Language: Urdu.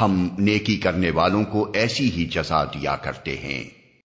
ہم نیکی کرنے والوں کو ایسی ہی جزا دیا کرتے ہیں۔